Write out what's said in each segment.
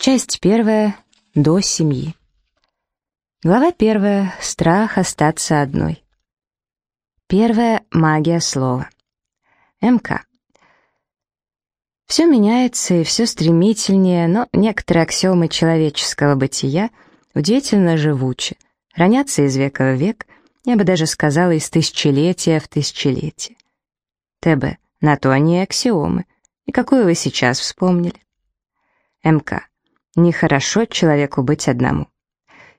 Часть первая. До семьи. Глава первая. Страх остаться одной. Первая. Магия слова. МК. Все меняется и все стремительнее, но некоторые аксиомы человеческого бытия удивительно живучи, хранятся из века в век, я бы даже сказала, из тысячелетия в тысячелетие. ТБ. На то они аксиомы. И какую вы сейчас вспомнили? МК. Нехорошо человеку быть одному.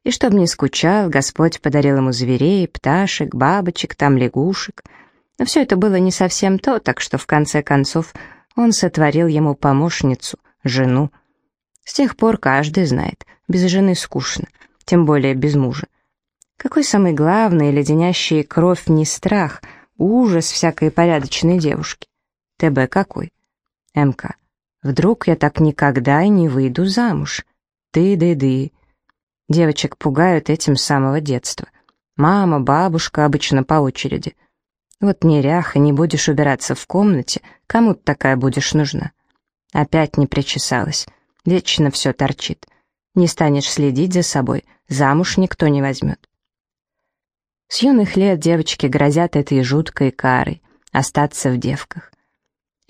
И чтоб не скучал, Господь подарил ему зверей, пташек, бабочек, там лягушек. Но все это было не совсем то, так что в конце концов он сотворил ему помощницу, жену. С тех пор каждый знает, без жены скучно, тем более без мужа. Какой самый главный, леденящий кровь не страх, ужас всякой порядочной девушки? ТБ какой? МК. Вдруг я так никогда и не выйду замуж? Ты-ды-ды. Девочек пугают этим с самого детства. Мама, бабушка обычно по очереди. Вот неряха, не будешь убираться в комнате, кому ты такая будешь нужна? Опять не причесалась. Вечно все торчит. Не станешь следить за собой, замуж никто не возьмет. С юных лет девочки грозят этой жуткой карой — остаться в девках.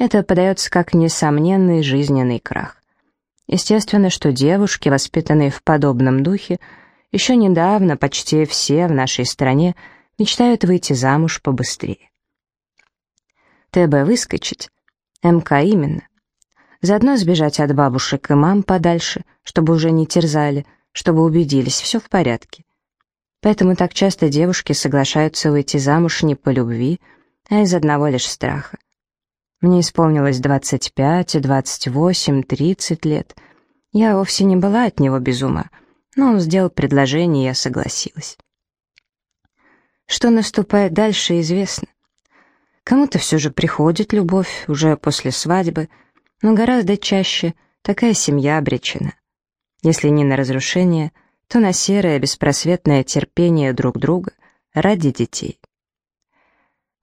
Это подается как несомненный жизненный крах. Естественно, что девушки, воспитанные в подобном духе, еще недавно почти все в нашей стране мечтают выйти замуж побыстрее. ТБ выскочить, МК именно. Заодно сбежать от бабушек и мам подальше, чтобы уже не терзали, чтобы убедились, все в порядке. Поэтому так часто девушки соглашаются выйти замуж не по любви, а из одного лишь страха. Мне исполнилось 25, 28, 30 лет. Я вовсе не была от него без ума, но он сделал предложение, и я согласилась. Что наступает дальше, известно. Кому-то все же приходит любовь уже после свадьбы, но гораздо чаще такая семья обречена. Если не на разрушение, то на серое беспросветное терпение друг друга ради детей.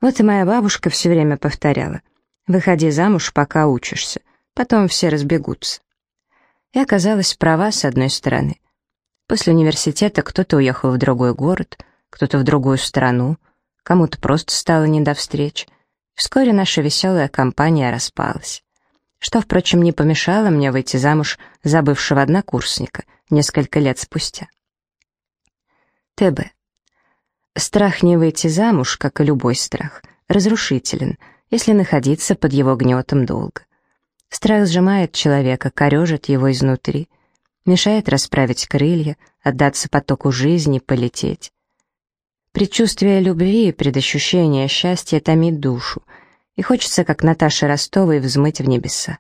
Вот и моя бабушка все время повторяла — Выходи замуж, пока учишься, потом все разбегутся. И оказалась права с одной стороны. После университета кто-то уехал в другой город, кто-то в другую страну, кому-то просто стало не до встреч. Вскоре наша веселая компания распалась. Что, впрочем, не помешало мне выйти замуж за бывшего однокурсника несколько лет спустя. ТБ. Страх не выйти замуж, как и любой страх, разрушителен — если находиться под его гнетом долго. Страх сжимает человека, корежит его изнутри, мешает расправить крылья, отдаться потоку жизни, полететь. Предчувствие любви, предощущение счастья томит душу, и хочется, как Наташе Ростовой, взмыть в небеса.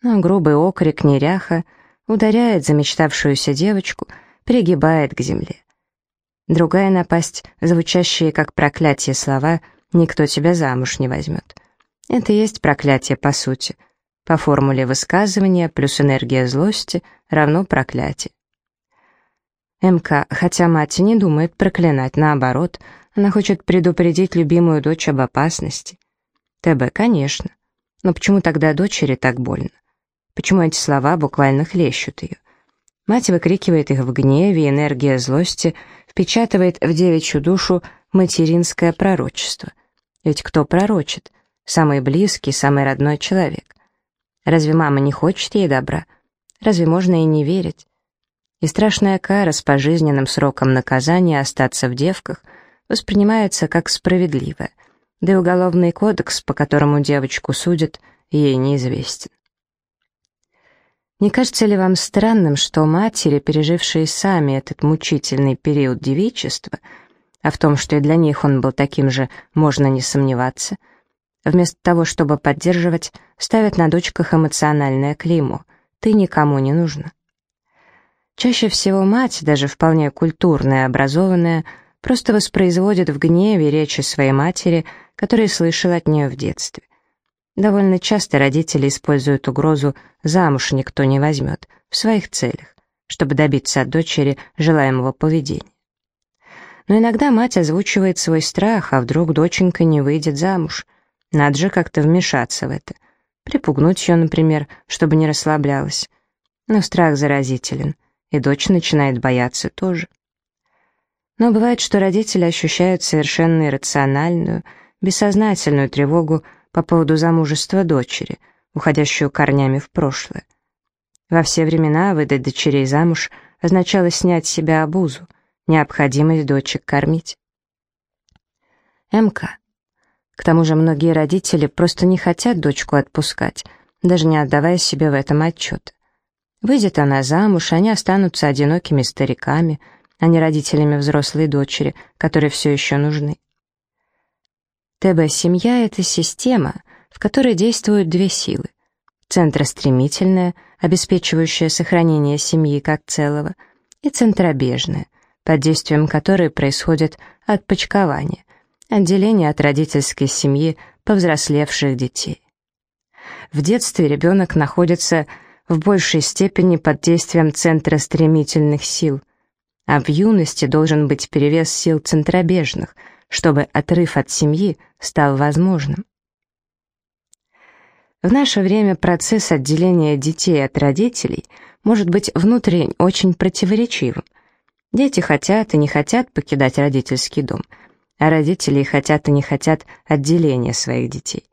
Но грубый окрик неряха ударяет замечтавшуюся девочку, пригибает к земле. Другая напасть, звучащие как проклятие слова — Никто тебя замуж не возьмет. Это и есть проклятие по сути. По формуле высказывания плюс энергия злости равно проклятие. МК, хотя мать не думает проклинать, наоборот, она хочет предупредить любимую дочь об опасности. ТБ, конечно. Но почему тогда дочери так больно? Почему эти слова буквально хлещут ее? Мать выкрикивает их в гневе, энергия злости впечатывает в девичью душу материнское пророчество. Ведь кто пророчит? Самый близкий, самый родной человек. Разве мама не хочет ей добра? Разве можно и не верить? И страшная кара с пожизненным сроком наказания остаться в девках воспринимается как справедливая, да и уголовный кодекс, по которому девочку судят, ей неизвестен. Не кажется ли вам странным, что матери, пережившие сами этот мучительный период девичества, а в том, что и для них он был таким же, можно не сомневаться. Вместо того, чтобы поддерживать, ставят на дочках эмоциональное клеймо «ты никому не нужна». Чаще всего мать, даже вполне культурная образованная, просто воспроизводит в гневе речи своей матери, которые слышала от нее в детстве. Довольно часто родители используют угрозу «замуж никто не возьмет» в своих целях, чтобы добиться от дочери желаемого поведения. Но иногда мать озвучивает свой страх, а вдруг доченька не выйдет замуж. Надо же как-то вмешаться в это. Припугнуть ее, например, чтобы не расслаблялась. Но страх заразителен, и дочь начинает бояться тоже. Но бывает, что родители ощущают совершенно иррациональную, бессознательную тревогу по поводу замужества дочери, уходящую корнями в прошлое. Во все времена выдать дочерей замуж означало снять с себя обузу, необходимость дочек кормить. МК. К тому же многие родители просто не хотят дочку отпускать, даже не отдавая себе в этом отчет. Выйдет она замуж, они останутся одинокими стариками, а не родителями взрослой дочери, которые все еще нужны. ТБ-семья — это система, в которой действуют две силы. Центростремительная, обеспечивающая сохранение семьи как целого, и центробежная, под действием которой происходит отпочкование, отделение от родительской семьи повзрослевших детей. В детстве ребенок находится в большей степени под действием центра стремительных сил, а в юности должен быть перевес сил центробежных, чтобы отрыв от семьи стал возможным. В наше время процесс отделения детей от родителей может быть внутренне очень противоречивым. Дети хотят и не хотят покидать родительский дом – а родители хотят и не хотят отделения своих детей.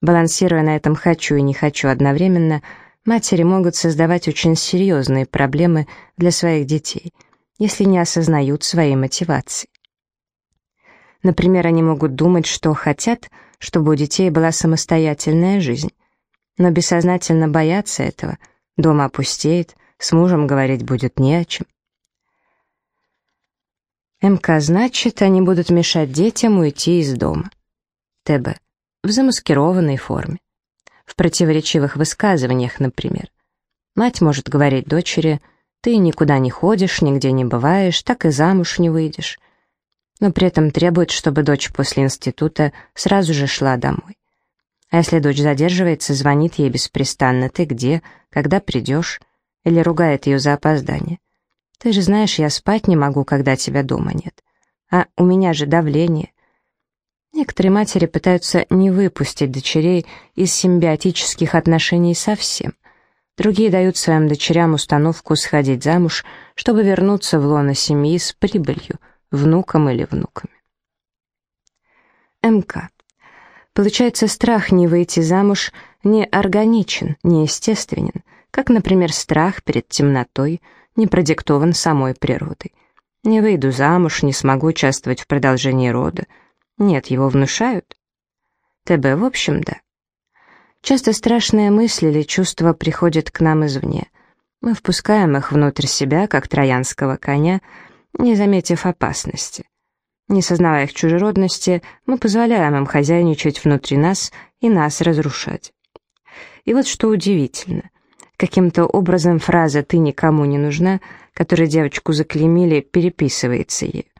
Балансируя на этом «хочу» и «не хочу» одновременно, матери могут создавать очень серьезные проблемы для своих детей, если не осознают своей мотивации. Например, они могут думать, что хотят, чтобы у детей была самостоятельная жизнь, но бессознательно боятся этого, дом опустеет, с мужем говорить будет не о чем. МК значит, они будут мешать детям уйти из дома. ТБ. В замаскированной форме. В противоречивых высказываниях, например. Мать может говорить дочери, ты никуда не ходишь, нигде не бываешь, так и замуж не выйдешь. Но при этом требует, чтобы дочь после института сразу же шла домой. А если дочь задерживается, звонит ей беспрестанно «ты где?», «когда придешь?» или ругает ее за опоздание. Ты же знаешь, я спать не могу, когда тебя дома нет. А у меня же давление. Некоторые матери пытаются не выпустить дочерей из симбиотических отношений совсем. Другие дают своим дочерям установку сходить замуж, чтобы вернуться в лоно семьи с прибылью, внуком или внуками. МК. Получается, страх не выйти замуж не органичен, не естественен, как, например, страх перед темнотой – не продиктован самой природой. Не выйду замуж, не смогу участвовать в продолжении рода. Нет, его внушают. ТБ, в общем, да. Часто страшные мысли или чувства приходят к нам извне. Мы впускаем их внутрь себя, как троянского коня, не заметив опасности. Не сознавая их чужеродности, мы позволяем им хозяйничать внутри нас и нас разрушать. И вот что удивительно. Каким-то образом фраза «ты никому не нужна», которой девочку заклеймили, переписывается ей.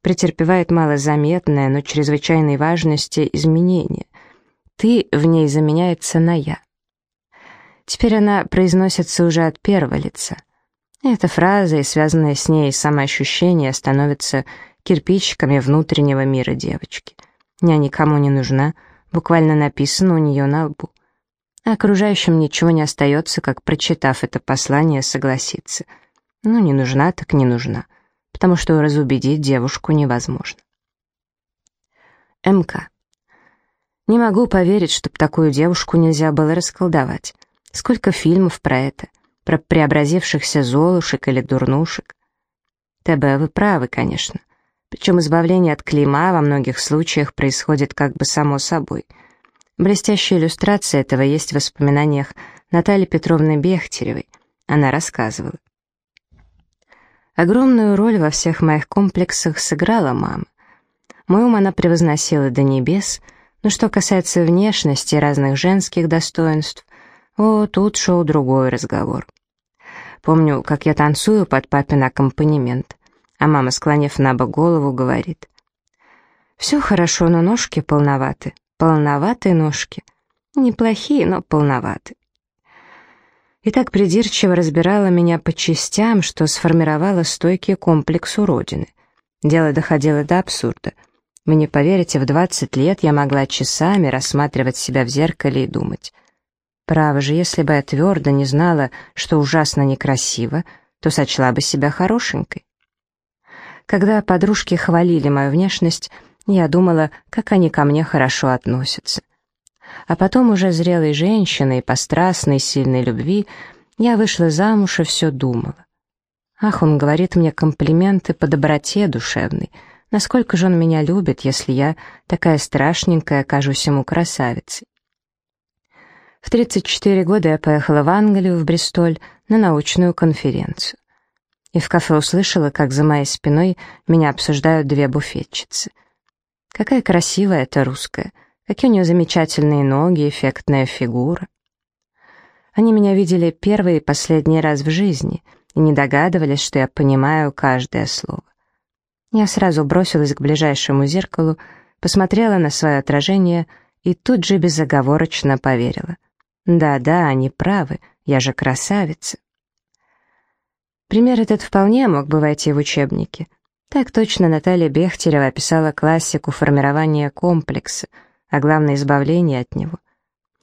Претерпевает малозаметное, но чрезвычайной важности изменение. «Ты» в ней заменяется на «я». Теперь она произносится уже от первого лица. Эта фраза и связанное с ней самоощущение становятся кирпичиками внутреннего мира девочки. «Я никому не нужна», буквально написано у нее на лбу а окружающим ничего не остается, как, прочитав это послание, согласиться. Ну, не нужна, так не нужна, потому что разубедить девушку невозможно. МК. Не могу поверить, чтоб такую девушку нельзя было расколдовать. Сколько фильмов про это, про преобразившихся золушек или дурнушек. ТБ, вы правы, конечно. Причем избавление от клейма во многих случаях происходит как бы само собой — Блестящая иллюстрация этого есть в воспоминаниях Натальи Петровны Бехтеревой. Она рассказывала. Огромную роль во всех моих комплексах сыграла мама. Мой ум она превозносила до небес, но что касается внешности и разных женских достоинств, о, тут шел другой разговор. Помню, как я танцую под папин аккомпанемент, а мама, склонив на бок голову, говорит, «Все хорошо, но ножки полноваты». Полноватые ножки. Неплохие, но полноваты. И так придирчиво разбирала меня по частям, что сформировала стойкий комплекс уродины. Дело доходило до абсурда. Вы не поверите, в 20 лет я могла часами рассматривать себя в зеркале и думать. Право же, если бы я твердо не знала, что ужасно некрасиво, то сочла бы себя хорошенькой. Когда подружки хвалили мою внешность, я думала, как они ко мне хорошо относятся. А потом уже зрелой женщиной, по страстной, сильной любви, я вышла замуж и все думала. Ах, он говорит мне комплименты по доброте душевной. Насколько же он меня любит, если я, такая страшненькая, окажусь ему красавицей. В 34 года я поехала в Англию, в Бристоль, на научную конференцию. И в кафе услышала, как за моей спиной меня обсуждают две буфетчицы. Какая красивая эта русская, какие у нее замечательные ноги, эффектная фигура. Они меня видели первый и последний раз в жизни и не догадывались, что я понимаю каждое слово. Я сразу бросилась к ближайшему зеркалу, посмотрела на свое отражение и тут же безоговорочно поверила. Да-да, они правы, я же красавица. Пример этот вполне мог бы войти в учебники. Так точно Наталья Бехтерева описала классику формирования комплекса, а главное избавление от него.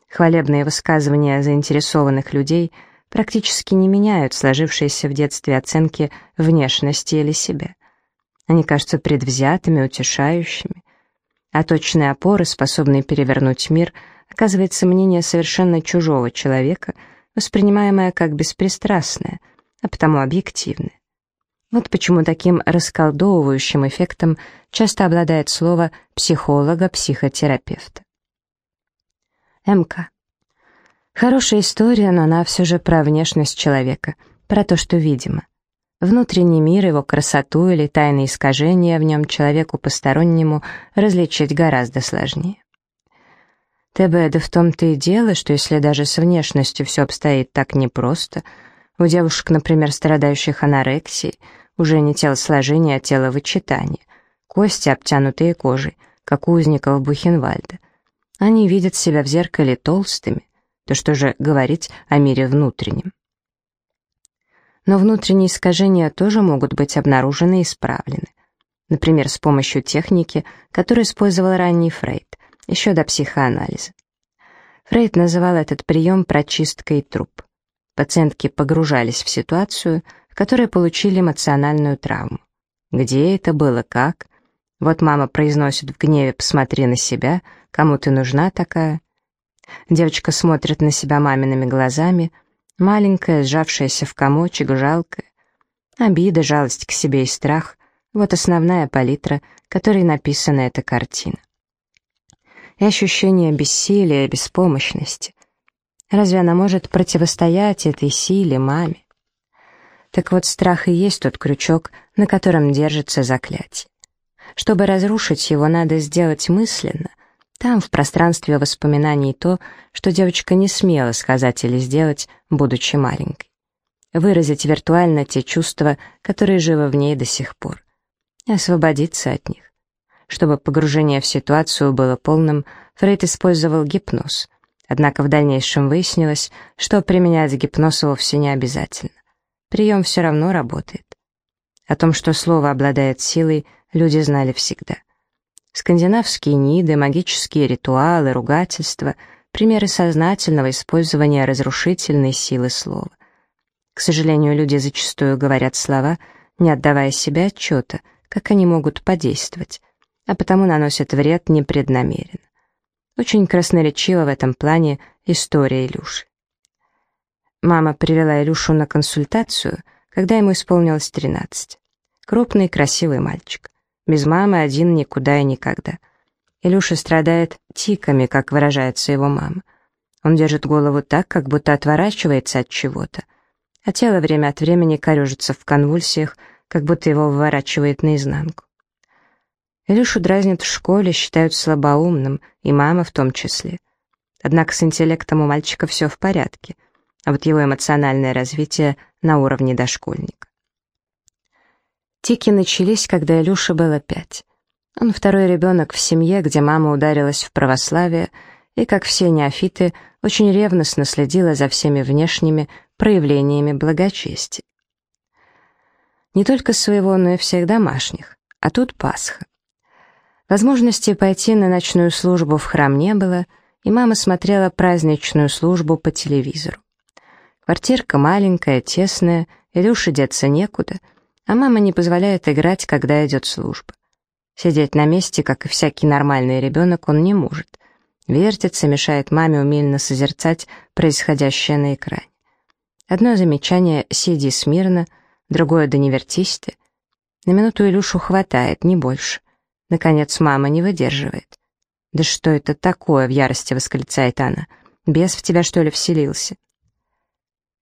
Хвалебные высказывания заинтересованных людей практически не меняют сложившиеся в детстве оценки внешности или себя. Они кажутся предвзятыми, утешающими. А точные опоры, способные перевернуть мир, оказывается мнение совершенно чужого человека, воспринимаемое как беспристрастное — а потому объективны. Вот почему таким расколдовывающим эффектом часто обладает слово психолога-психотерапевта. МК. Хорошая история, но она все же про внешность человека, про то, что видимо. Внутренний мир, его красоту или тайные искажения в нем человеку постороннему различить гораздо сложнее. ТБ, да в том-то и дело, что если даже с внешностью все обстоит так непросто — у девушек, например, страдающих анорексией, уже не телосложение, а теловычитание, кости, обтянутые кожей, как у узников Бухенвальда. Они видят себя в зеркале толстыми, то что же говорить о мире внутреннем. Но внутренние искажения тоже могут быть обнаружены и исправлены. Например, с помощью техники, которую использовал ранний Фрейд, еще до психоанализа. Фрейд называл этот прием прочисткой труб. Пациентки погружались в ситуацию, в которой получили эмоциональную травму. Где это было, как? Вот мама произносит в гневе «посмотри на себя», кому ты нужна такая? Девочка смотрит на себя мамиными глазами, маленькая, сжавшаяся в комочек, жалкая. Обида, жалость к себе и страх — вот основная палитра, которой написана эта картина. И ощущение бессилия, беспомощности. Разве она может противостоять этой силе, маме? Так вот, страх и есть тот крючок, на котором держится заклятие. Чтобы разрушить его, надо сделать мысленно. Там, в пространстве воспоминаний, то, что девочка не смела сказать или сделать, будучи маленькой. Выразить виртуально те чувства, которые живы в ней до сих пор. И освободиться от них. Чтобы погружение в ситуацию было полным, Фрейд использовал гипноз — Однако в дальнейшем выяснилось, что применять гипноз вовсе не обязательно. Прием все равно работает. О том, что слово обладает силой, люди знали всегда. Скандинавские ниды, магические ритуалы, ругательства — примеры сознательного использования разрушительной силы слова. К сожалению, люди зачастую говорят слова, не отдавая себе отчета, как они могут подействовать, а потому наносят вред непреднамеренно. Очень красноречива в этом плане история Илюши. Мама привела Илюшу на консультацию, когда ему исполнилось 13. Крупный, красивый мальчик. Без мамы один никуда и никогда. Илюша страдает тиками, как выражается его мама. Он держит голову так, как будто отворачивается от чего-то, а тело время от времени корежится в конвульсиях, как будто его выворачивает наизнанку. Илюшу дразнят в школе, считают слабоумным, и мама в том числе. Однако с интеллектом у мальчика все в порядке, а вот его эмоциональное развитие на уровне дошкольника. Тики начались, когда Илюше было пять. Он второй ребенок в семье, где мама ударилась в православие, и, как все неофиты, очень ревностно следила за всеми внешними проявлениями благочестия. Не только своего, но и всех домашних. А тут Пасха. Возможности пойти на ночную службу в храм не было, и мама смотрела праздничную службу по телевизору. Квартирка маленькая, тесная, Илюше деться некуда, а мама не позволяет играть, когда идет служба. Сидеть на месте, как и всякий нормальный ребенок, он не может. Вертится, мешает маме умельно созерцать происходящее на экране. Одно замечание «сиди смирно», другое «да не вертись ты». На минуту Илюшу хватает, не больше. Наконец мама не выдерживает. «Да что это такое?» — в ярости восклицает она. «Бес в тебя, что ли, вселился?»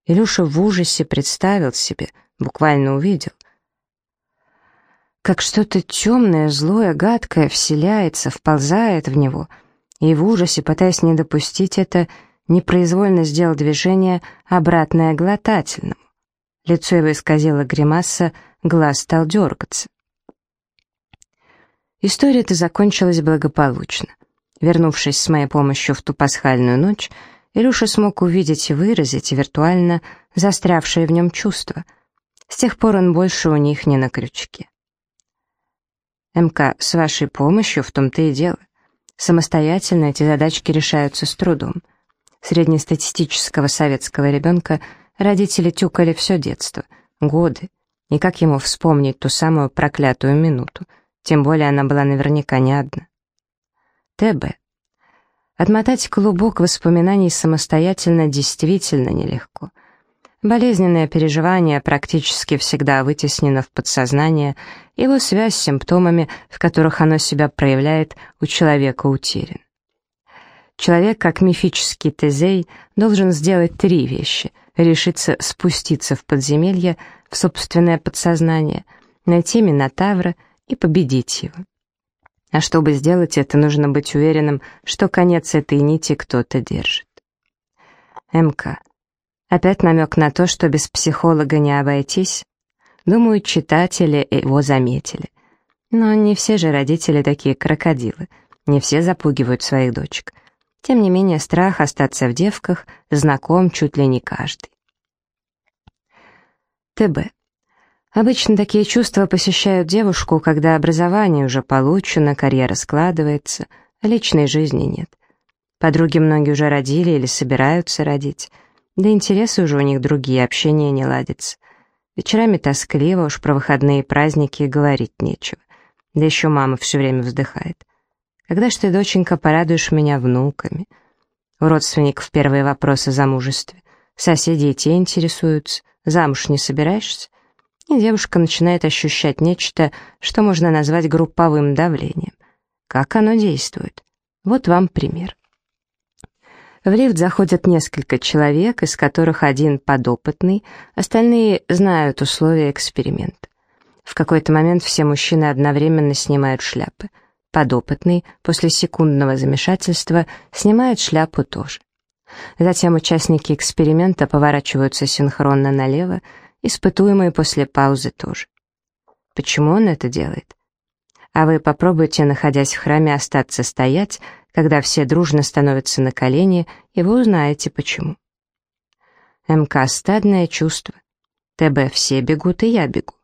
Илюша в ужасе представил себе, буквально увидел, как что-то темное, злое, гадкое вселяется, вползает в него, и в ужасе, пытаясь не допустить это, непроизвольно сделал движение, обратное глотательному. Лицо его исказило гримаса, глаз стал дергаться. История-то закончилась благополучно. Вернувшись с моей помощью в ту пасхальную ночь, Илюша смог увидеть и выразить виртуально застрявшие в нем чувства. С тех пор он больше у них не на крючке. МК, с вашей помощью в том-то и дело. Самостоятельно эти задачки решаются с трудом. Среднестатистического советского ребенка родители тюкали все детство, годы. И как ему вспомнить ту самую проклятую минуту? Тем более она была наверняка не одна. ТБ. Отмотать клубок воспоминаний самостоятельно действительно нелегко. Болезненное переживание практически всегда вытеснено в подсознание, его связь с симптомами, в которых оно себя проявляет, у человека утерян. Человек, как мифический Тезей, должен сделать три вещи — решиться спуститься в подземелье, в собственное подсознание, найти Минотавра и победить его. А чтобы сделать это, нужно быть уверенным, что конец этой нити кто-то держит. МК. Опять намек на то, что без психолога не обойтись. Думаю, читатели его заметили. Но не все же родители такие крокодилы. Не все запугивают своих дочек. Тем не менее, страх остаться в девках знаком чуть ли не каждый. ТБ. Обычно такие чувства посещают девушку, когда образование уже получено, карьера складывается, а личной жизни нет. Подруги многие уже родили или собираются родить, да интересы уже у них другие, общение не ладится. Вечерами тоскливо, уж про выходные праздники говорить нечего. Да еще мама все время вздыхает. «Когда ж ты, доченька, порадуешь меня внуками?» У родственников первые вопросы о замужестве. Соседи и те интересуются. Замуж не собираешься? И девушка начинает ощущать нечто, что можно назвать групповым давлением. Как оно действует? Вот вам пример. В лифт заходят несколько человек, из которых один подопытный, остальные знают условия эксперимента. В какой-то момент все мужчины одновременно снимают шляпы. Подопытный после секундного замешательства снимает шляпу тоже. Затем участники эксперимента поворачиваются синхронно налево, Испытуемый после паузы тоже. Почему он это делает? А вы попробуйте, находясь в храме, остаться стоять, когда все дружно становятся на колени, и вы узнаете, почему. МК — стадное чувство. ТБ — все бегут, и я бегу.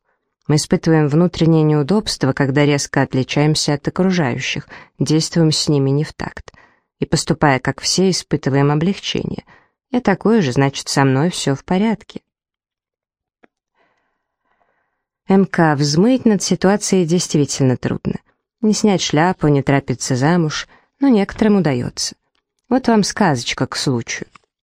Мы испытываем внутреннее неудобство, когда резко отличаемся от окружающих, действуем с ними не в такт. И поступая как все, испытываем облегчение. Я такой же, значит, со мной все в порядке. МК взмыть над ситуацией действительно трудно. Не снять шляпу, не торопиться замуж, но некоторым удается. Вот вам сказочка к случаю.